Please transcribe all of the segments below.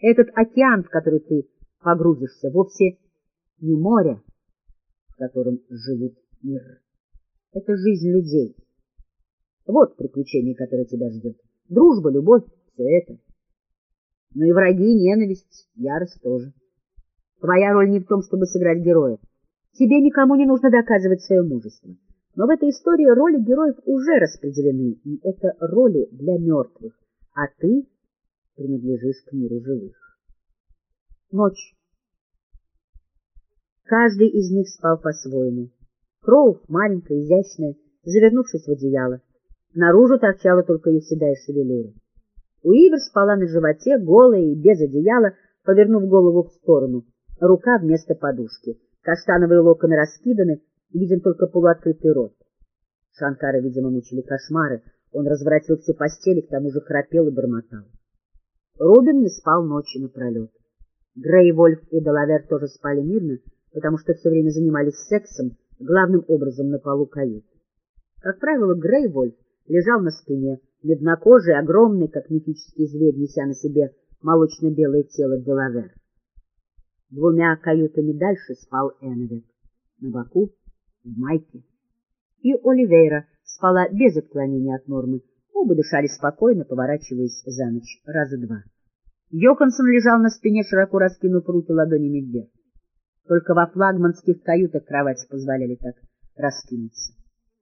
Этот океан, в который ты погрузишься, вовсе не море, в котором живут мир. Это жизнь людей. Вот приключение, которое тебя ждет. Дружба, любовь — все это. Но и враги, ненависть, ярость тоже. Твоя роль не в том, чтобы сыграть героя. Тебе никому не нужно доказывать свое мужество. Но в этой истории роли героев уже распределены, и это роли для мертвых, а ты принадлежишь к миру живых. Ночь. Каждый из них спал по-своему. Кроув, маленькая, изящная, завернувшись в одеяло. Наружу торчала только ее седая шевелюра. Уивер спала на животе, голая и без одеяла, повернув голову в сторону, рука вместо подушки. Каштановые локоны раскиданы, виден только полуоткрытый рот. Шанкара, видимо, мучили кошмары, он разворотил всю постель и к тому же храпел и бормотал. Рубин не спал ночи напролет. Грей, Вольф и Делавер тоже спали мирно, потому что все время занимались сексом, главным образом на полу каюты. Как правило, Грей Вольф лежал на спине, меднокожий, огромный, как мифический зверь, неся на себе молочно-белое тело Делавер. Двумя каютами дальше спал Эновик, на боку, в майке. И Оливейра спала без отклонения от нормы, оба дышали спокойно, поворачиваясь за ночь раза два. Йоханссон лежал на спине, широко раскинув руки ладонями вверх. Только во флагманских каютах кровати позволяли так раскинуться.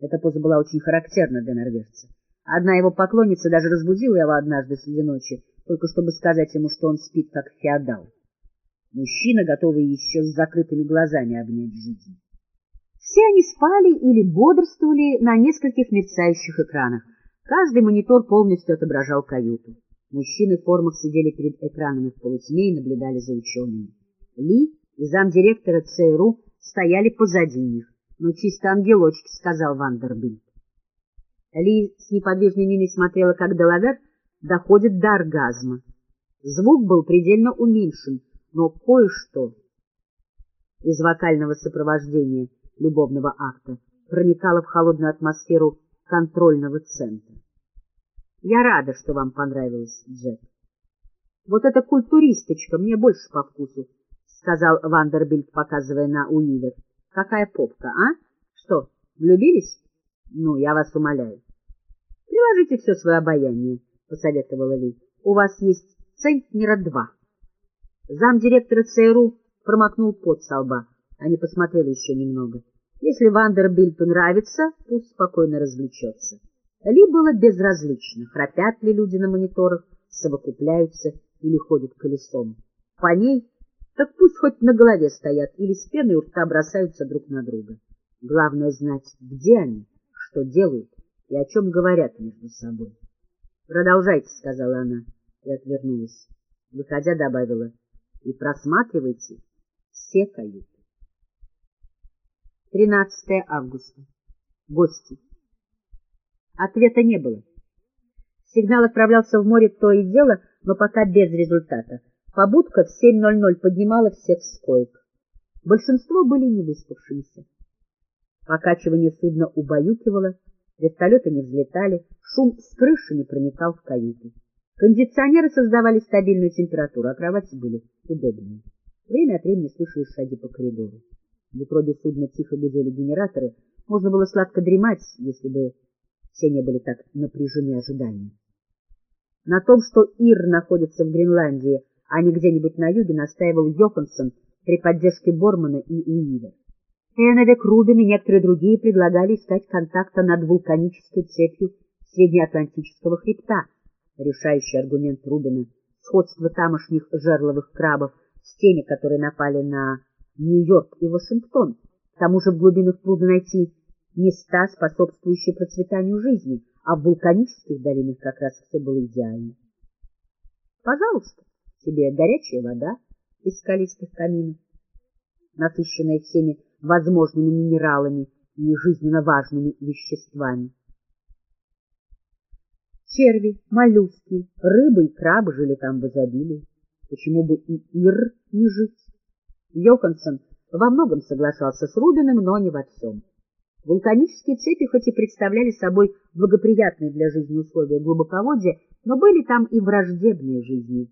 Эта поза была очень характерна для норвежца. Одна его поклонница даже разбудила его однажды среди ночи, только чтобы сказать ему, что он спит как феодал. Мужчина, готовый еще с закрытыми глазами обнять жизнь. Все они спали или бодрствовали на нескольких мерцающих экранах. Каждый монитор полностью отображал каюту. Мужчины в формах сидели перед экранами в полутьме и наблюдали за учеными. Ли и замдиректора ЦРУ стояли позади них. «Ну, чисто ангелочки», — сказал Вандербильд. Ли с неподвижной миной смотрела, как Делавер доходит до оргазма. Звук был предельно уменьшен, но кое-что из вокального сопровождения любовного акта проникало в холодную атмосферу контрольного центра. Я рада, что вам понравилось, Джек. Вот эта культуристочка мне больше по вкусу, сказал Вандербильд, показывая на Уивер. Какая попка, а? Что, влюбились? Ну, я вас умоляю. Приложите все свое обаяние, посоветовала Ли. У вас есть центнера два. Замдиректора ЦРУ промокнул пот со лба. Они посмотрели еще немного. Если Вандербильту нравится, пусть спокойно развлечется. Ли было безразлично, храпят ли люди на мониторах, совокупляются или ходят колесом. По ней так пусть хоть на голове стоят или с пеной у рта бросаются друг на друга. Главное знать, где они, что делают и о чем говорят между собой. — Продолжайте, — сказала она и отвернулась. Выходя, добавила — и просматривайте все каюты. 13 августа. Гости. Ответа не было. Сигнал отправлялся в море то и дело, но пока без результата. Побудка в 7.00 поднимала всех с коек. Большинство были невыспавшиеся. Покачивание судна убаюкивало, вертолеты не взлетали, шум с крыши не проникал в каюты. Кондиционеры создавали стабильную температуру, а кровати были удобнее. Время от времени слышались шаги по коридору. В утробе судна тихо гудели генераторы. Можно было сладко дремать, если бы все не были так напряжены ожиданием. На том, что Ир находится в Гренландии, а не где-нибудь на юге, настаивал Йоханссон при поддержке Бормана и Уивер. Эннвек, Рубин и некоторые другие предлагали искать контакта над вулканической цепью Среднеатлантического хребта, решающий аргумент Рубина, сходство тамошних жерловых крабов с теми, которые напали на Нью-Йорк и Вашингтон. К тому же в глубинах трудно найти места, способствующие процветанию жизни, а в вулканических долинах как раз все было идеально. Пожалуйста, тебе горячая вода из скалистых каминов, насыщенная всеми возможными минералами и жизненно важными веществами. Черви, моллюски, рыбы и крабы жили там в изобилии. Почему бы и Ир не жить? Йоханссон во многом соглашался с Рубиным, но не во всем. Вулканические цепи хоть и представляли собой благоприятные для жизни условия глубоководья, но были там и враждебные жизни.